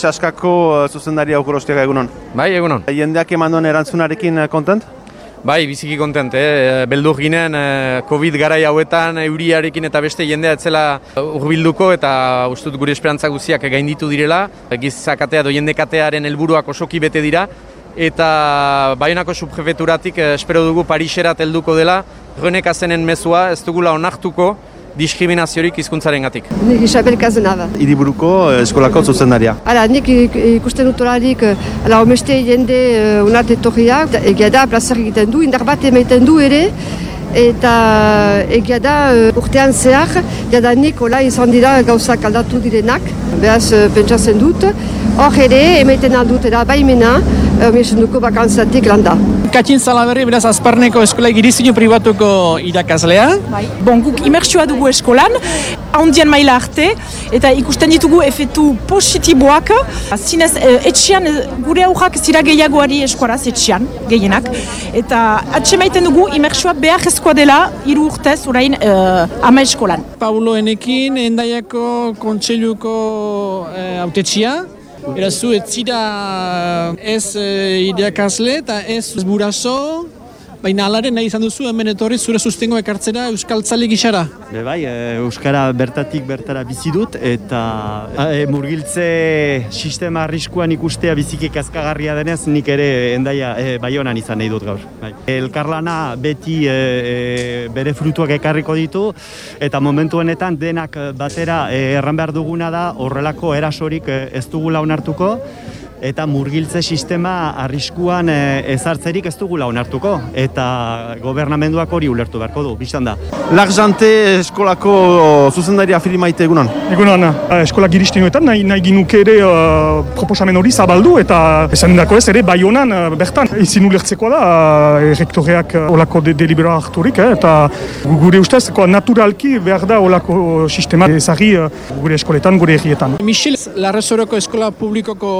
saskako uh, zuzendaria okorostiaga egunon. Bai, egunon. Jendeak eman duen erantzunarekin uh, kontent? Bai, biziki kontent, eh? beldur ginen eh, Covid garai hauetan euriarekin eta beste jendea etzela urbilduko eta ustut gure esperantza guziak gainditu direla. Gizakatea do jendekatearen helburuak osoki bete dira eta Baionako subprefeturatik eh, espero dugu Pariserat helduko dela. Renek azenen mezua ez dugula onartuko diskriminaziorik hizkuntzaren gatik. Nik Isabel Kazenaba. Iriburuko uh, eskolako zuzendaria. Hala, nik ik- ikusten dut horarik, ala, omeste jende unat etorriak, egia da, plazer egiten du, indar bat emaiten du ere, eta egia da uh, urtean zehar, jadanik hola izan dira gauzak aldatu direnak, behaz uh, pentsatzen dut, hor ere, emaiten aldut era baimena, uh, bakantzatik landa. Katxin Zalaberri, beraz, Azparneko eskola girizio pribatuko irakaslea. Bai. Bon, guk imertsioa dugu eskolan, handian maila arte, eta ikusten ditugu efetu positiboak. Zinez, eh, etxean, eh, gure aurrak zira gehiagoari eskuaraz etxean, gehienak. Eta atxemaiten dugu imertsioa behar ezkoa dela, hiru urtez, orain, eh, ama eskolan. Paulo Enekin, endaiako kontseiluko eh, autetxia. Beraz, zu ez zira ez eh, irakasle eta ez buraso, baina alaren nahi izan duzu hemen etorri zure sustengo ekartzera euskaltzale gixara. Be bai, e, Euskara bertatik bertara bizi dut eta e, murgiltze sistema arriskuan ikustea biziki kazkagarria denez nik ere endaia e, baionan izan nahi dut gaur. Bai. Elkarlana beti e, e, bere frutuak ekarriko ditu eta momentu honetan denak batera e, erran behar duguna da horrelako erasorik ez dugula onartuko eta murgiltze sistema arriskuan e, ezartzerik ez dugula onartuko eta gobernamenduak hori ulertu beharko du, biztan da. Larjante eskolako zuzendaria filimaite egunon. Egunon, eh, eskola giristinoetan nahi, nahi ginuke ere eh, proposamen hori zabaldu eta esan dako ez ere bai honan eh, bertan. Ezin ulertzekoa da uh, rektoreak uh, olako de, delibera harturik eh, eta gu- gure ustez ko, naturalki behar da olako sistema ezagri uh, gure eskoletan, gure herrietan. Michel, Larresoroko eskola publikoko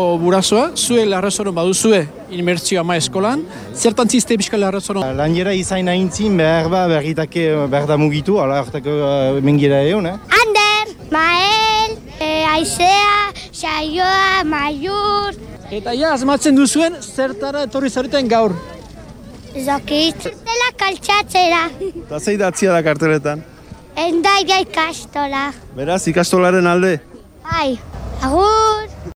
burasoa, zue Larresoro baduzue inmertzio ama eskolan, zertan zizte bizka Larresoro? Lanjera izain aintzin behar ba berritake behar da mugitu, ala hartako uh, mengira egon, eh? Ander, Mael, e, Aizea, Saioa, Maiur, Eta ja, asmatzen duzuen, zertara etorri zareten gaur. Zokit. Dela kaltsatzera, Eta zei datzia da karteletan. endaia ikastola. Beraz, ikastolaren alde. Bai, agur!